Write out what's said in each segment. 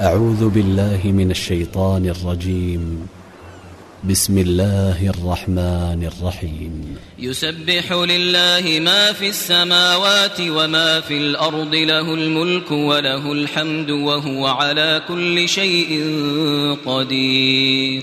أعوذ بالله من الشيطان الرجيم. بسم الله الرحمن الرحيم. يسبح لله ما في السماوات وما في الأرض له الملك وله الحمد وهو على كل شيء قدير.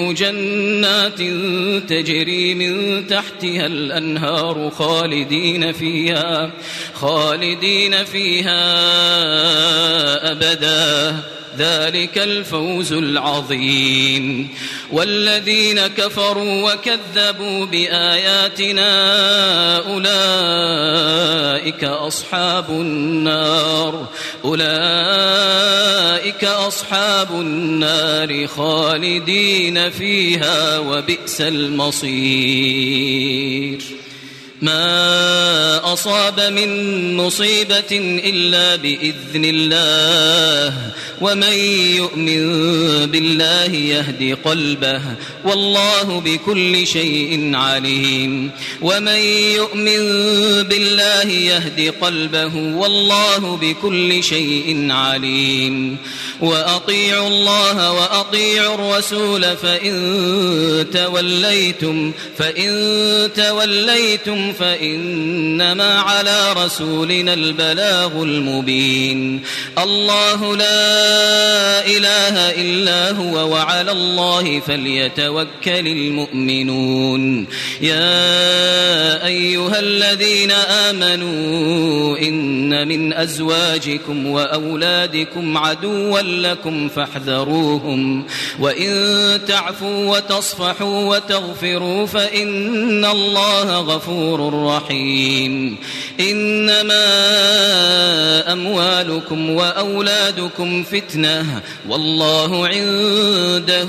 جنات تجري من تحتها الأنهار خالدين فيها خالدين فيها أبداً. ذلك الفوز العظيم. والذين كفروا وكذبوا بآياتنا أولئك أصحاب النار. أولئك أصحاب النار خالدين فيها وبئس المصير. ما أصاب من مصيبة إلا بإذن الله ومن يؤمن بالله يهدي قلبه والله بكل شيء عليم ومن يؤمن بالله يهدي قلبه والله بكل شيء عليم وأطيعوا الله وأطيعوا الرسول فإن توليتم فإن توليتم فإنما على رسولنا البلاغ المبين. الله لا إله إلا هو وعلى الله فليتوكل المؤمنون. يا أيها الذين آمنوا إن من أزواجكم وأولادكم عدوا لكم فاحذروهم. وإن تعفوا وتصفحوا وتغفروا فإن الله غفور رحيم. إنما أموالكم وأولادكم فتنة والله عنده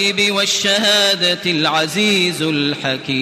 الغيب والشهادة العزيز الحكيم.